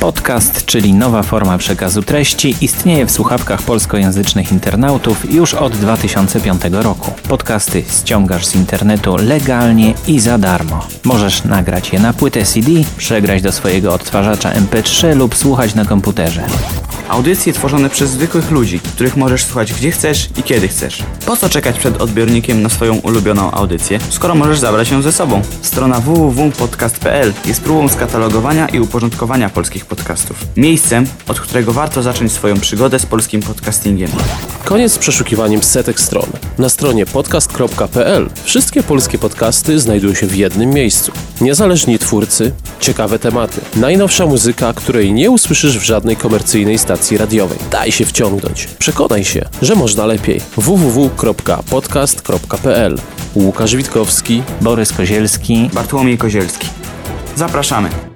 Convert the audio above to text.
Podcast, czyli nowa forma przekazu treści, istnieje w słuchawkach polskojęzycznych internautów już od 2005 roku. Podcasty ściągasz z internetu legalnie i za darmo. Możesz nagrać je na płytę CD, przegrać do swojego odtwarzacza MP3 lub słuchać na komputerze. Audycje tworzone przez zwykłych ludzi, których możesz słuchać gdzie chcesz i kiedy chcesz. Po co czekać przed odbiornikiem na swoją ulubioną audycję, skoro możesz zabrać ją ze sobą? Strona www.podcast.pl jest próbą skatalogowania i uporządkowania polskich podcastów. Miejscem, od którego warto zacząć swoją przygodę z polskim podcastingiem. Koniec z przeszukiwaniem setek stron. Na stronie podcast.pl wszystkie polskie podcasty znajdują się w jednym miejscu. Niezależni twórcy, ciekawe tematy, najnowsza muzyka, której nie usłyszysz w żadnej komercyjnej stacji radiowej. Daj się wciągnąć. Przekonaj się, że można lepiej. www.podcast.pl Łukasz Witkowski, Borys Kozielski, Bartłomiej Kozielski. Zapraszamy.